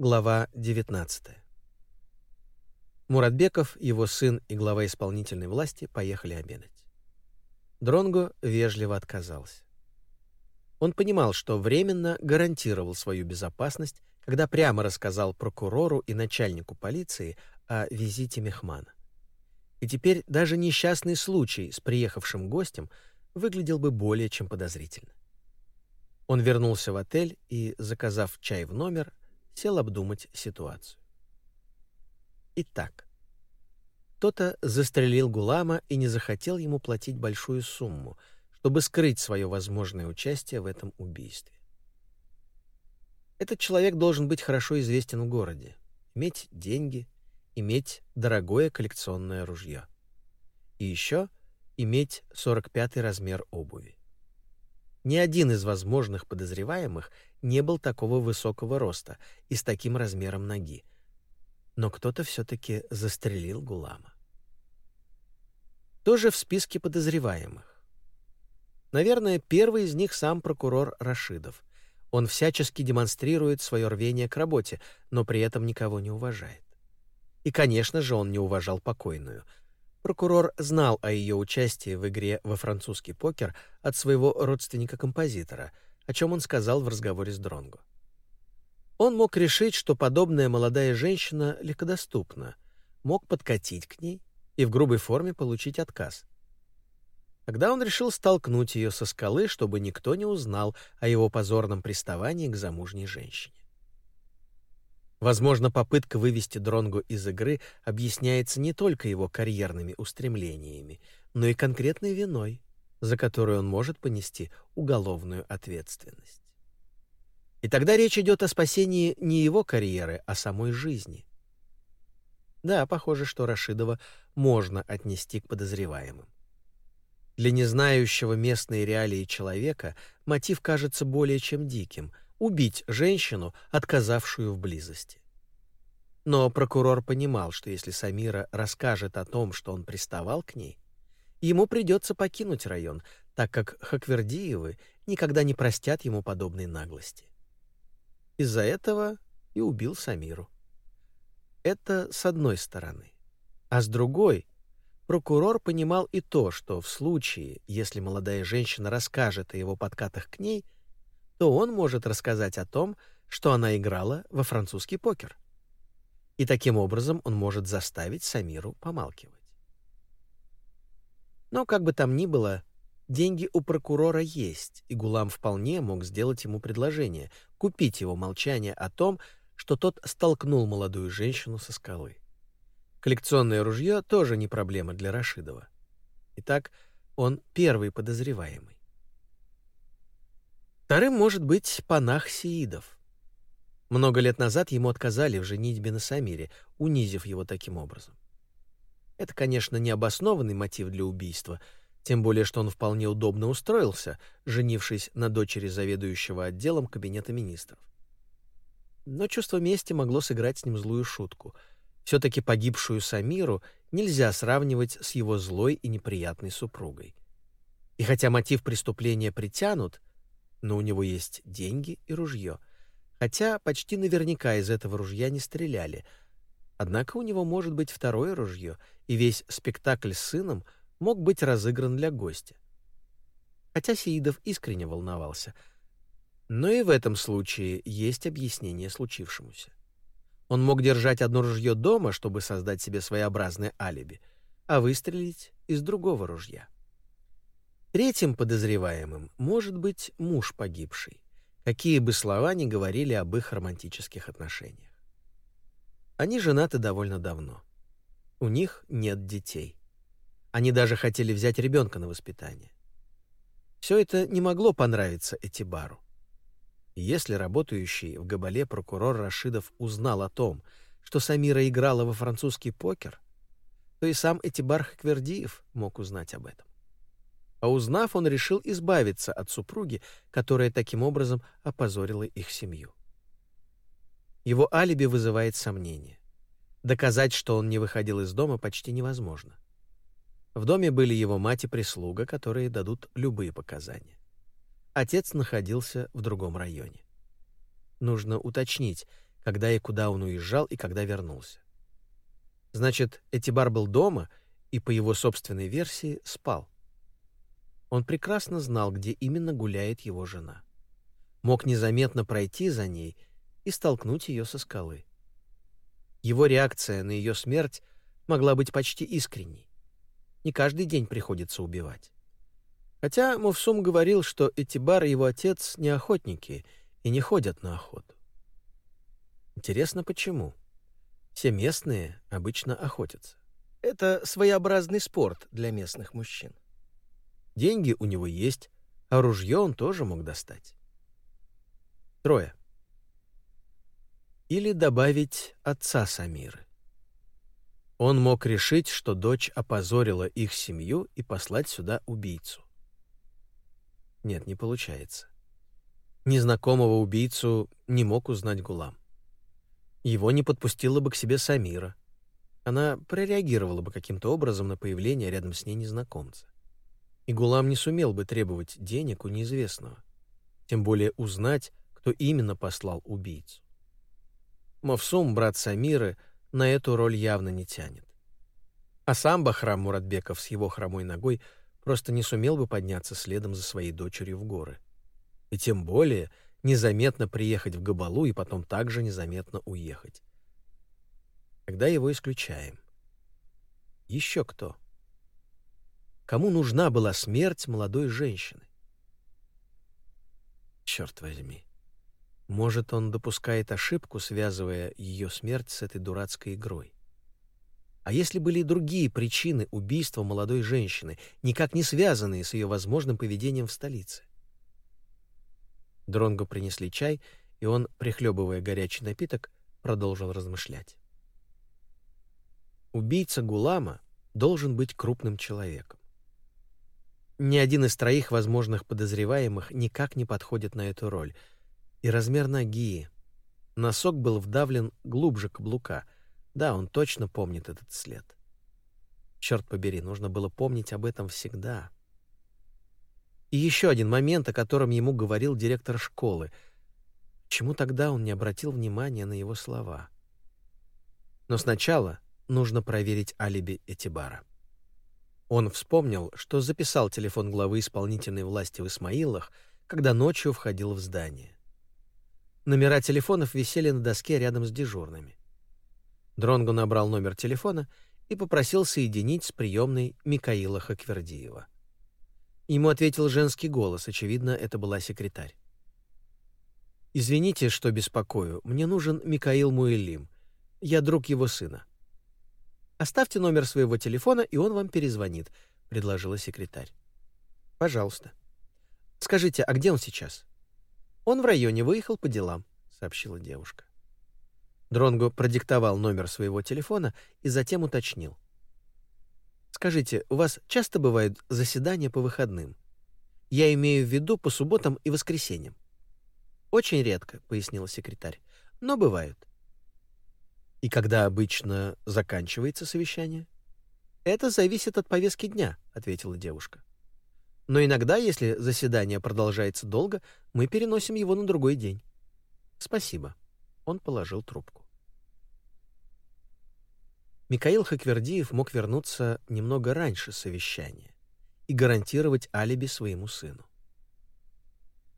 Глава 19. Муратбеков, его сын и глава исполнительной власти поехали обедать. Дронго вежливо отказался. Он понимал, что временно гарантировал свою безопасность, когда прямо рассказал прокурору и начальнику полиции о визите Мехмана. И теперь даже несчастный случай с приехавшим гостем выглядел бы более чем подозрительно. Он вернулся в отель и, заказав чай в номер, сел обдумать ситуацию. Итак, кто-то застрелил Гулама и не захотел ему платить большую сумму, чтобы скрыть свое возможное участие в этом убийстве. Этот человек должен быть хорошо известен в городе, иметь деньги, иметь дорогое коллекционное ружье. И еще иметь 45-й размер обуви. Ни один из возможных подозреваемых не был такого высокого роста и с таким размером ноги. Но кто-то все-таки застрелил Гулама. Тоже в списке подозреваемых. Наверное, первый из них сам прокурор Рашидов. Он всячески демонстрирует свое рвение к работе, но при этом никого не уважает. И, конечно же, он не уважал покойную — Прокурор знал о ее участии в игре во французский покер от своего родственника-композитора, о чем он сказал в разговоре с Дронго. Он мог решить, что подобная молодая женщина легкодоступна, мог подкатить к ней и в грубой форме получить отказ. Тогда он решил столкнуть ее со скалы, чтобы никто не узнал о его позорном приставании к замужней женщине. Возможно, попытка вывести Дронгу из игры объясняется не только его карьерными устремлениями, но и конкретной виной, за которую он может понести уголовную ответственность. И тогда речь идет о спасении не его карьеры, а самой жизни. Да, похоже, что Рашидова можно отнести к подозреваемым. Для незнающего местные реалии человека мотив кажется более чем диким — убить женщину, отказавшую в близости. Но прокурор понимал, что если Самира расскажет о том, что он приставал к ней, ему придется покинуть район, так как Хаквердиевы никогда не простят ему подобной наглости. Из-за этого и убил Самиру. Это с одной стороны. А с другой, прокурор понимал и то, что в случае, если молодая женщина расскажет о его подкатах к ней – то он может рассказать о том, что она играла во французский покер. И таким образом он может заставить Самиру помалкивать. Но как бы там ни было, деньги у прокурора есть, и Гулам вполне мог сделать ему предложение купить его молчание о том, что тот столкнул молодую женщину со скалы. Коллекционное ружье тоже не проблема для Рашидова. Итак, он первый подозреваемый. Вторым может быть панах Сеидов. Много лет назад ему отказали в женитьбе на Самире, унизив его таким образом. Это, конечно, необоснованный мотив для убийства, тем более что он вполне удобно устроился, женившись на дочери заведующего отделом кабинета министров. Но чувство мести могло сыграть с ним злую шутку. Все-таки погибшую Самиру нельзя сравнивать с его злой и неприятной супругой. И хотя мотив преступления притянут, но у него есть деньги и ружье. Хотя почти наверняка из этого ружья не стреляли. Однако у него может быть второе ружье, и весь спектакль с сыном мог быть разыгран для гостя. Хотя Сеидов искренне волновался. Но и в этом случае есть объяснение случившемуся. Он мог держать одно ружье дома, чтобы создать себе своеобразное алиби, а выстрелить из другого ружья. Третьим подозреваемым может быть муж погибший, какие бы слова ни говорили об их романтических отношениях. Они женаты довольно давно. У них нет детей. Они даже хотели взять ребенка на воспитание. Все это не могло понравиться Этибару. Если работающий в Габале прокурор Рашидов узнал о том, что Самира играла во французский покер, то и сам Этибар Хаквердиев мог узнать об этом. А узнав, он решил избавиться от супруги, которая таким образом опозорила их семью. Его алиби вызывает сомнения. Доказать, что он не выходил из дома, почти невозможно. В доме были его мать и прислуга, которые дадут любые показания. Отец находился в другом районе. Нужно уточнить, когда и куда он уезжал и когда вернулся. Значит, Этибар был дома и, по его собственной версии, спал. Он прекрасно знал, где именно гуляет его жена. Мог незаметно пройти за ней и столкнуть ее со скалы. Его реакция на ее смерть могла быть почти искренней. Не каждый день приходится убивать. Хотя Мувсум говорил, что Этибар и его отец не охотники и не ходят на охоту. Интересно, почему? Все местные обычно охотятся. Это своеобразный спорт для местных мужчин. Деньги у него есть, а ружье он тоже мог достать. Трое. Или добавить отца Самиры. Он мог решить, что дочь опозорила их семью и послать сюда убийцу. Нет, не получается. Незнакомого убийцу не мог узнать Гулам. Его не подпустила бы к себе Самира. Она прореагировала бы каким-то образом на появление рядом с ней незнакомца. И Гулам не сумел бы требовать денег у неизвестного. Тем более узнать, кто именно послал убийцу. Мавсум, брат Самиры, на эту роль явно не тянет. А сам Бахрам Муратбеков с его хромой ногой — просто не сумел бы подняться следом за своей дочерью в горы. И тем более незаметно приехать в Габалу и потом также незаметно уехать. Тогда его исключаем. Еще кто? Кому нужна была смерть молодой женщины? Черт возьми. Может, он допускает ошибку, связывая ее смерть с этой дурацкой игрой. А если были другие причины убийства молодой женщины, никак не связанные с ее возможным поведением в столице? Дронго принесли чай, и он, прихлебывая горячий напиток, продолжил размышлять. Убийца Гулама должен быть крупным человеком. Ни один из троих возможных подозреваемых никак не подходит на эту роль. И размер ноги. Носок был вдавлен глубже каблука — да, он точно помнит этот след. Черт побери, нужно было помнить об этом всегда. И еще один момент, о котором ему говорил директор школы. Чему тогда он не обратил внимания на его слова? Но сначала нужно проверить алиби Этибара. Он вспомнил, что записал телефон главы исполнительной власти в Исмаилах, когда ночью входил в здание. Номера телефонов висели на доске рядом с дежурными. Дронго набрал номер телефона и попросил соединить с приемной Микаила Хаквердиева. Ему ответил женский голос, очевидно, это была секретарь. «Извините, что беспокою. Мне нужен Микаил Муэлим. Я друг его сына». «Оставьте номер своего телефона, и он вам перезвонит», — предложила секретарь. «Пожалуйста». «Скажите, а где он сейчас?» «Он в районе, выехал по делам», — сообщила девушка. Дронго продиктовал номер своего телефона и затем уточнил. «Скажите, у вас часто бывают заседания по выходным? Я имею в виду по субботам и воскресеньям». «Очень редко», — пояснила секретарь, — «но бывают». «И когда обычно заканчивается совещание?» «Это зависит от повестки дня», — ответила девушка. «Но иногда, если заседание продолжается долго, мы переносим его на другой день». «Спасибо». Он положил трубку. Михаил Хаквердиев мог вернуться немного раньше совещания и гарантировать алиби своему сыну.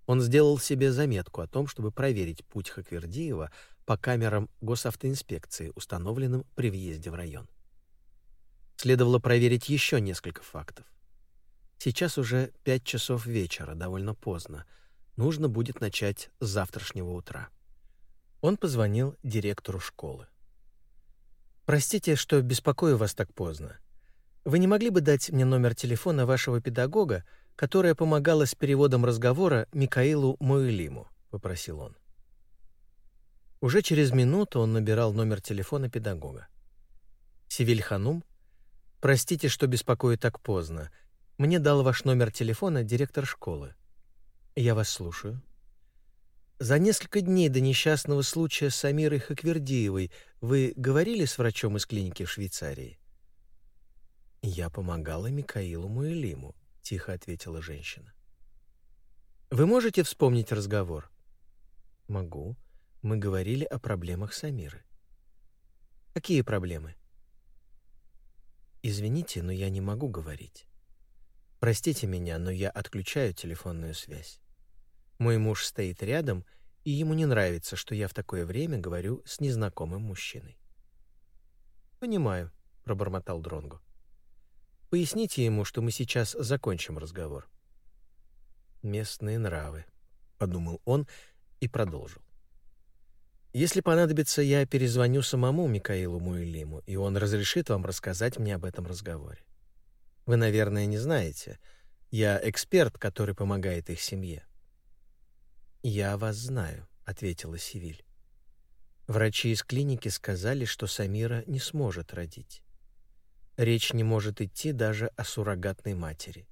Он сделал себе заметку о том, чтобы проверить путь Хаквердиева по камерам госавтоинспекции, установленным при въезде в район. Следовало проверить еще несколько фактов. Сейчас уже пять часов вечера, довольно поздно. Нужно будет начать с завтрашнего утра. Он позвонил директору школы. «Простите, что беспокою вас так поздно. Вы не могли бы дать мне номер телефона вашего педагога, которая помогала с переводом разговора Микаилу Моэлиму?» — попросил он. Уже через минуту он набирал номер телефона педагога. «Сивиль Ханум, простите, что беспокою так поздно. Мне дал ваш номер телефона директор школы. Я вас слушаю». За несколько дней до несчастного случая с Амирой Хаквердиевой вы говорили с врачом из клиники в Швейцарии? Я помогала Микаилу Муэлиму, тихо ответила женщина. Вы можете вспомнить разговор? Могу. Мы говорили о проблемах Самиры. Какие проблемы? Извините, но я не могу говорить. Простите меня, но я отключаю телефонную связь. Мой муж стоит рядом, и ему не нравится, что я в такое время говорю с незнакомым мужчиной. Понимаю, пробормотал Дронго. Поясните ему, что мы сейчас закончим разговор. Местные нравы, подумал он и продолжил. Если понадобится, я перезвоню самому Микаилу Муэлиму, и он разрешит вам рассказать мне об этом разговоре. Вы, наверное, не знаете, я эксперт, который помогает их семье. Я вас знаю, ответила Сивиль. Врачи из клиники сказали, что Самира не сможет родить. Речь не может идти даже о суррогатной матери.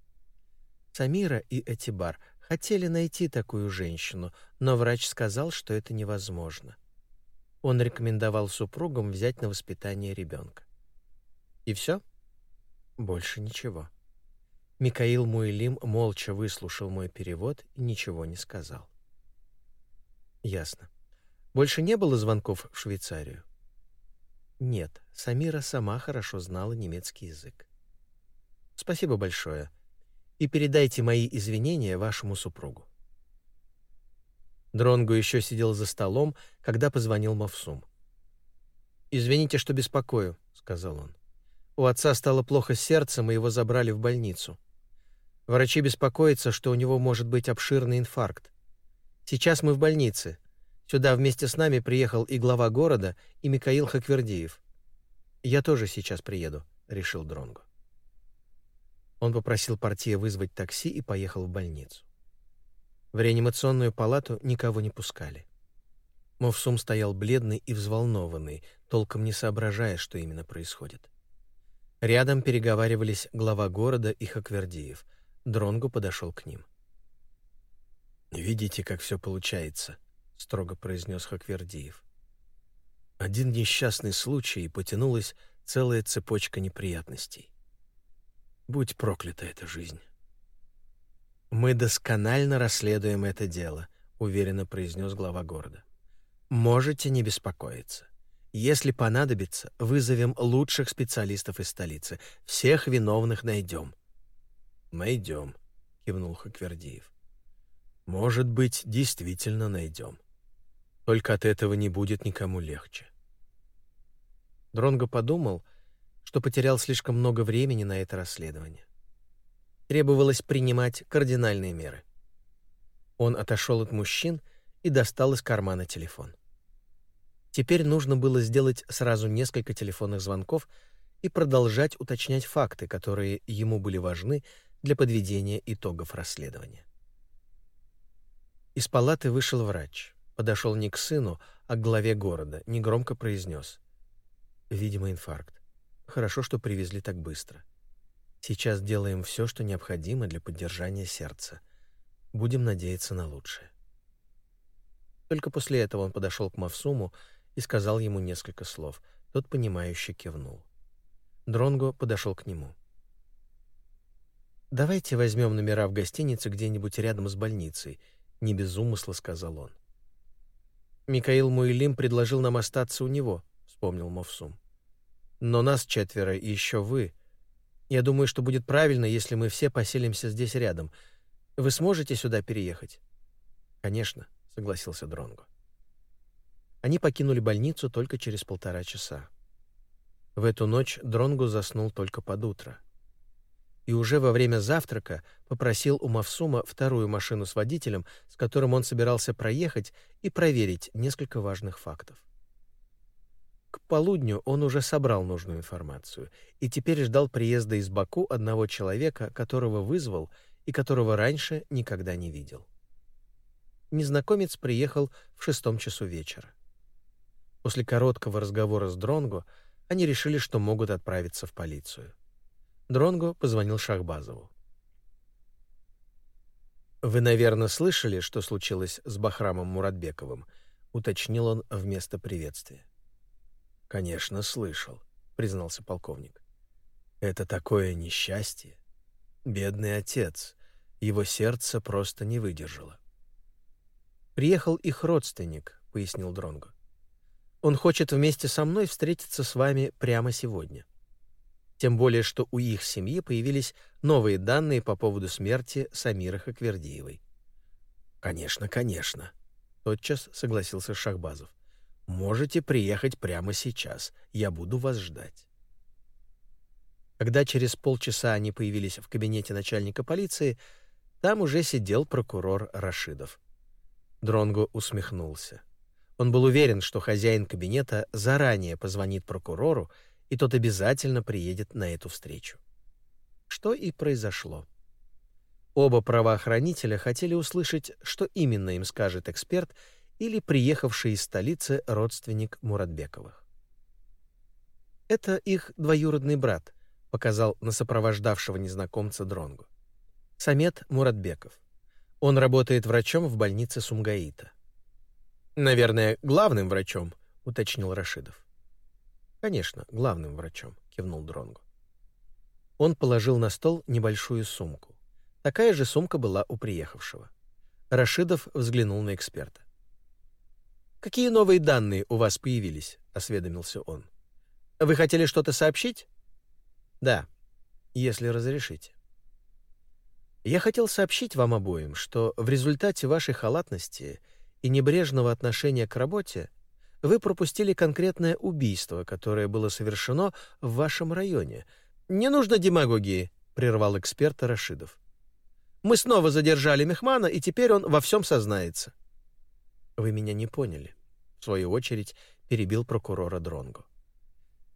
Самира и Этибар хотели найти такую женщину, но врач сказал, что это невозможно. Он рекомендовал супругам взять на воспитание ребенка. И все? Больше ничего. Микаил Муэлим молча выслушал мой перевод и ничего не сказал. Ясно. Больше не было звонков в Швейцарию? Нет, Самира сама хорошо знала немецкий язык. Спасибо большое. И передайте мои извинения вашему супругу. Дронгу еще сидел за столом, когда позвонил Мавсум. «Извините, что беспокою», — сказал он. «У отца стало плохо с сердцем, и его забрали в больницу. Врачи беспокоятся, что у него может быть обширный инфаркт. Сейчас мы в больнице. Сюда вместе с нами приехал и глава города, и Микаил Хаквердиев. Я тоже сейчас приеду», — решил Дронгу. Он попросил партия вызвать такси и поехал в больницу. В реанимационную палату никого не пускали. Мовсум стоял бледный и взволнованный, толком не соображая, что именно происходит. Рядом переговаривались глава города и Хаквердиев. Дронгу подошел к ним. «Видите, как все получается», — строго произнес Хаквердиев. Один несчастный случай, и потянулась целая цепочка неприятностей. Будь проклята эта жизнь. Мы досконально расследуем это дело, уверенно произнес глава города. Можете не беспокоиться. Если понадобится, вызовем лучших специалистов из столицы. Всех виновных найдем. Найдем, кивнул Хаквердиев. Может быть, действительно найдем. Только от этого не будет никому легче. Дронго подумал, что потерял слишком много времени на это расследование требовалось принимать кардинальные меры. Он отошел от мужчин и достал из кармана телефон. Теперь нужно было сделать сразу несколько телефонных звонков и продолжать уточнять факты, которые ему были важны для подведения итогов расследования. Из палаты вышел врач, подошел не к сыну, а к главе города, негромко произнес. Видимо, инфаркт. Хорошо, что привезли так быстро. Сейчас делаем все, что необходимо для поддержания сердца. Будем надеяться на лучшее. Только после этого он подошел к Мавсуму и сказал ему несколько слов. Тот понимающе кивнул. Дронго подошел к нему. Давайте возьмем номера в гостинице где-нибудь рядом с больницей, не без умысла сказал он. Микаил Муилим предложил нам остаться у него, вспомнил Мавсум. Но нас четверо и еще вы. Я думаю, что будет правильно, если мы все поселимся здесь рядом. Вы сможете сюда переехать? Конечно, согласился Дронго. Они покинули больницу только через полтора часа. В эту ночь Дронго заснул только под утро. И уже во время завтрака попросил у Мавсума вторую машину с водителем, с которым он собирался проехать и проверить несколько важных фактов. К полудню он уже собрал нужную информацию и теперь ждал приезда из Баку одного человека, которого вызвал и которого раньше никогда не видел. Незнакомец приехал в шестом часу вечера. После короткого разговора с Дронго они решили, что могут отправиться в полицию. Дронго позвонил Шахбазову. «Вы, наверное, слышали, что случилось с Бахрамом Муратбековым?» — уточнил он вместо приветствия. Конечно, слышал, признался полковник. Это такое несчастье. Бедный отец, его сердце просто не выдержало. Приехал их родственник, пояснил Дронго. Он хочет вместе со мной встретиться с вами прямо сегодня. Тем более, что у их семьи появились новые данные по поводу смерти Самиры Хаквердиевой. Конечно, конечно, тотчас согласился Шахбазов. Можете приехать прямо сейчас. Я буду вас ждать. Когда через полчаса они появились в кабинете начальника полиции, там уже сидел прокурор Рашидов. Дронго усмехнулся. Он был уверен, что хозяин кабинета заранее позвонит прокурору, и тот обязательно приедет на эту встречу. Что и произошло. Оба правоохранителя хотели услышать, что именно им скажет эксперт или приехавший из столицы родственник Муратбековых. Это их двоюродный брат, показал на сопровождавшего незнакомца Дронгу. Самет Муратбеков. Он работает врачом в больнице Сумгаита. Наверное, главным врачом, уточнил Рашидов. Конечно, главным врачом, кивнул Дронгу. Он положил на стол небольшую сумку. Такая же сумка была у приехавшего. Рашидов взглянул на эксперта. Какие новые данные у вас появились? осведомился он. Вы хотели что-то сообщить? Да, если разрешите. Я хотел сообщить вам обоим, что в результате вашей халатности и небрежного отношения к работе вы пропустили конкретное убийство, которое было совершено в вашем районе. Не нужно демагогии, прервал эксперт Рашидов. Мы снова задержали Мехмана, и теперь он во всем сознается. Вы меня не поняли, в свою очередь перебил прокурора Дронго.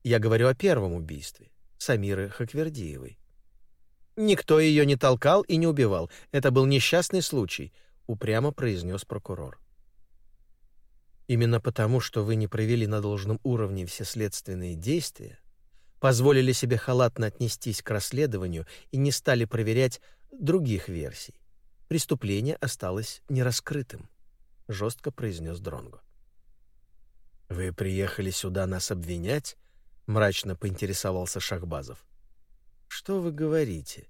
Я говорю о первом убийстве. Самиры Хаквердиевой. Никто ее не толкал и не убивал. Это был несчастный случай, упрямо произнес прокурор. Именно потому, что вы не провели на должном уровне все следственные действия, позволили себе халатно отнестись к расследованию и не стали проверять других версий. Преступление осталось нераскрытым, жестко произнес Дронго. Вы приехали сюда нас обвинять? мрачно поинтересовался Шахбазов. Что вы говорите?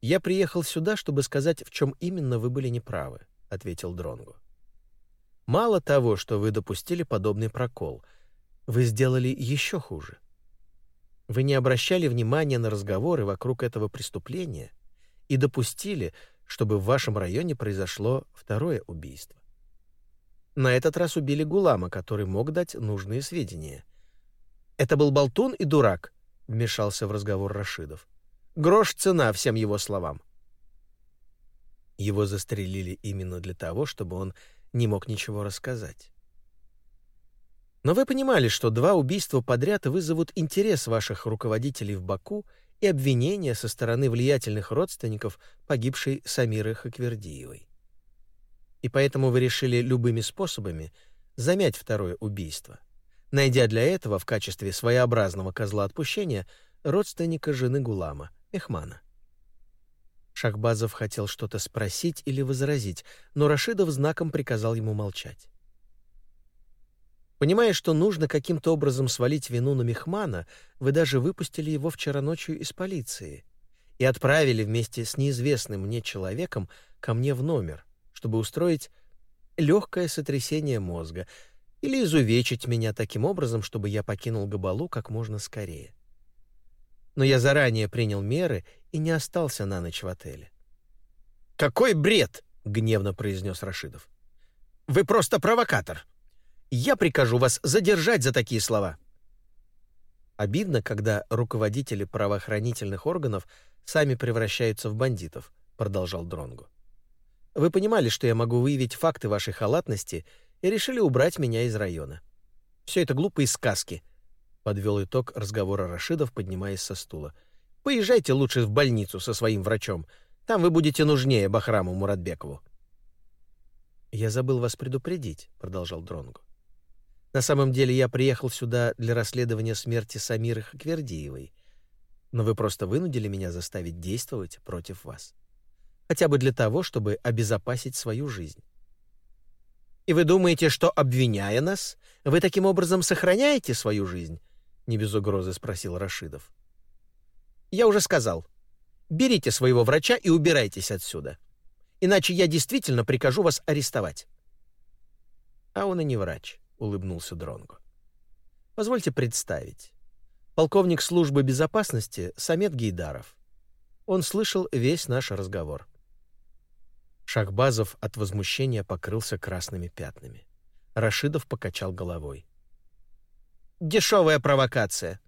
Я приехал сюда, чтобы сказать, в чем именно вы были неправы, ответил Дронгу. Мало того, что вы допустили подобный прокол, вы сделали еще хуже. Вы не обращали внимания на разговоры вокруг этого преступления и допустили, чтобы в вашем районе произошло второе убийство. На этот раз убили Гулама, который мог дать нужные сведения — это был болтун и дурак, вмешался в разговор Рашидов. Грош цена всем его словам. Его застрелили именно для того, чтобы он не мог ничего рассказать. Но вы понимали, что два убийства подряд вызовут интерес ваших руководителей в Баку и обвинения со стороны влиятельных родственников погибшей Самиры Хаквердиевой. И поэтому вы решили любыми способами замять второе убийство найдя для этого в качестве своеобразного козла отпущения родственника жены Гулама, Мехмана. Шахбазов хотел что-то спросить или возразить, но Рашидов знаком приказал ему молчать. Понимая, что нужно каким-то образом свалить вину на Мехмана, вы даже выпустили его вчера ночью из полиции и отправили вместе с неизвестным мне человеком ко мне в номер, чтобы устроить легкое сотрясение мозга — или изувечить меня таким образом, чтобы я покинул Габалу как можно скорее. Но я заранее принял меры и не остался на ночь в отеле. «Какой бред!» — гневно произнес Рашидов. «Вы просто провокатор. Я прикажу вас задержать за такие слова». Обидно, когда руководители правоохранительных органов сами превращаются в бандитов, продолжал Дронгу. Вы понимали, что я могу выявить факты вашей халатности и решили убрать меня из района. Все это глупые сказки, подвел итог разговора Рашидов, поднимаясь со стула. Поезжайте лучше в больницу со своим врачом. Там вы будете нужнее Бахраму Муратбекову. Я забыл вас предупредить, продолжал Дронгу. На самом деле я приехал сюда для расследования смерти Самиры Хаквердиевой, но вы просто вынудили меня заставить действовать против вас. Хотя бы для того, чтобы обезопасить свою жизнь. И вы думаете, что обвиняя нас, вы таким образом сохраняете свою жизнь? не без угрозы спросил Рашидов. Я уже сказал. Берите своего врача и убирайтесь отсюда. Иначе я действительно прикажу вас арестовать. А он и не врач, улыбнулся Дронго. Позвольте представить. Полковник службы безопасности Самет Гейдаров. Он слышал весь наш разговор. Шахбазов от возмущения покрылся красными пятнами. Рашидов покачал головой. Дешевая провокация.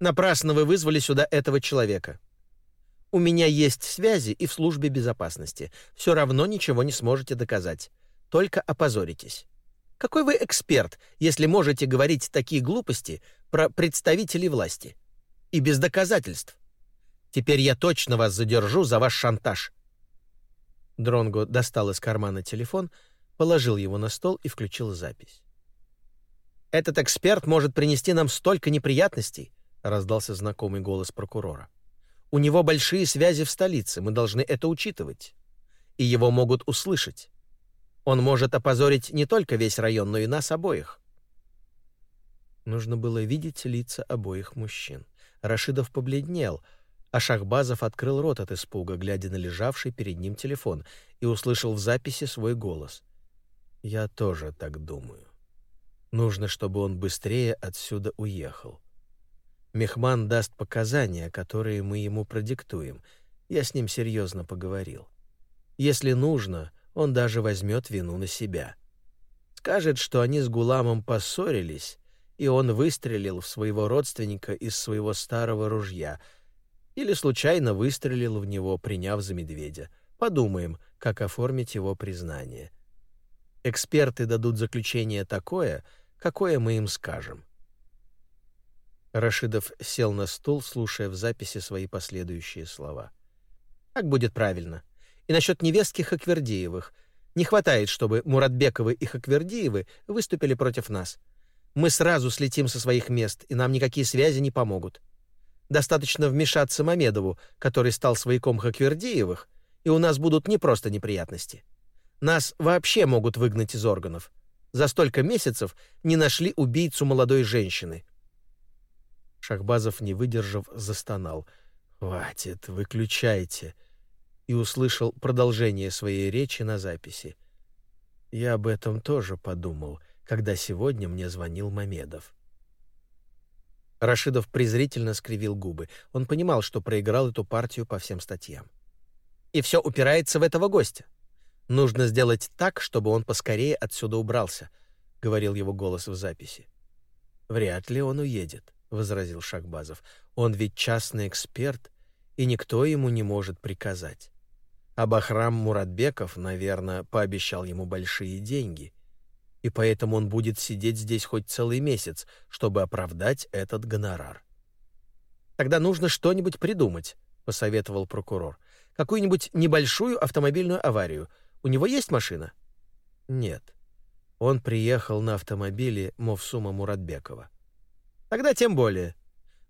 Напрасно вы вызвали сюда этого человека. У меня есть связи и в службе безопасности. Все равно ничего не сможете доказать. Только опозоритесь. Какой вы эксперт, если можете говорить такие глупости про представителей власти? И без доказательств. Теперь я точно вас задержу за ваш шантаж. Дронго достал из кармана телефон, положил его на стол и включил запись. Этот эксперт может принести нам столько неприятностей, раздался знакомый голос прокурора. У него большие связи в столице, мы должны это учитывать. И его могут услышать. Он может опозорить не только весь район, но и нас обоих. Нужно было видеть лица обоих мужчин. Рашидов побледнел, а Шахбазов открыл рот от испуга, глядя на лежавший перед ним телефон, и услышал в записи свой голос. «Я тоже так думаю. Нужно, чтобы он быстрее отсюда уехал. Мехман даст показания, которые мы ему продиктуем. Я с ним серьезно поговорил. Если нужно, он даже возьмет вину на себя. Скажет, что они с Гуламом поссорились, и он выстрелил в своего родственника из своего старого ружья или случайно выстрелил в него, приняв за медведя. Подумаем, как оформить его признание. Эксперты дадут заключение такое, какое мы им скажем. Рашидов сел на стул, слушая в записи свои последующие слова. «Так будет правильно. И насчет невестки Хаквердиевых. Не хватает, чтобы Муратбековы и Хаквердиевы выступили против нас. Мы сразу слетим со своих мест, и нам никакие связи не помогут. Достаточно вмешаться Мамедову, который стал свояком Хаквердиевых, и у нас будут не просто неприятности. Нас вообще могут выгнать из органов. За столько месяцев не нашли убийцу молодой женщины. Шахбазов, не выдержав, застонал. «Хватит, выключайте!» И услышал продолжение своей речи на записи. «Я об этом тоже подумал, когда сегодня мне звонил Мамедов». Рашидов презрительно скривил губы. Он понимал, что проиграл эту партию по всем статьям. «И все упирается в этого гостя. Нужно сделать так, чтобы он поскорее отсюда убрался», — говорил его голос в записи. «Вряд ли он уедет. — возразил Шахбазов. «Он ведь частный эксперт, и никто ему не может приказать. А Бахрам Муратбеков, наверное, пообещал ему большие деньги, и поэтому он будет сидеть здесь хоть целый месяц, чтобы оправдать этот гонорар». «Тогда нужно что-нибудь придумать», — посоветовал прокурор. «Какую-нибудь небольшую автомобильную аварию. У него есть машина?» «Нет. Он приехал на автомобиле Мовсума Муратбекова». Тогда тем более.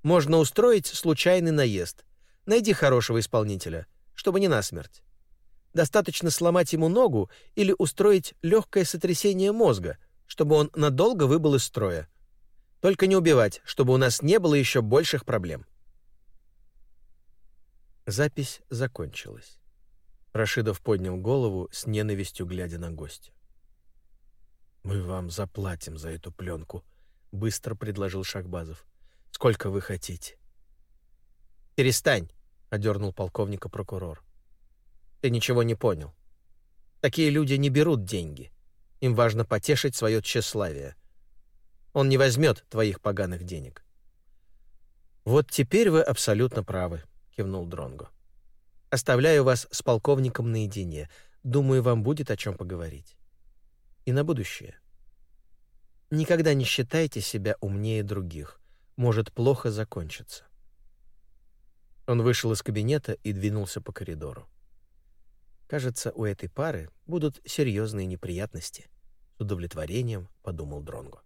Можно устроить случайный наезд. Найди хорошего исполнителя, чтобы не насмерть. Достаточно сломать ему ногу или устроить легкое сотрясение мозга, чтобы он надолго выбыл из строя. Только не убивать, чтобы у нас не было еще больших проблем. Запись закончилась. Рашидов поднял голову с ненавистью, глядя на гостя. «Мы вам заплатим за эту пленку», — быстро предложил Шахбазов. «Сколько вы хотите?» «Перестань», — одернул полковника прокурор. «Ты ничего не понял. Такие люди не берут деньги. Им важно потешить свое тщеславие. Он не возьмет твоих поганых денег». «Вот теперь вы абсолютно правы», — кивнул Дронго. «Оставляю вас с полковником наедине. Думаю, вам будет о чем поговорить. И на будущее». Никогда не считайте себя умнее других. Может плохо закончиться. Он вышел из кабинета и двинулся по коридору. Кажется, у этой пары будут серьезные неприятности, с удовлетворением подумал Дронго.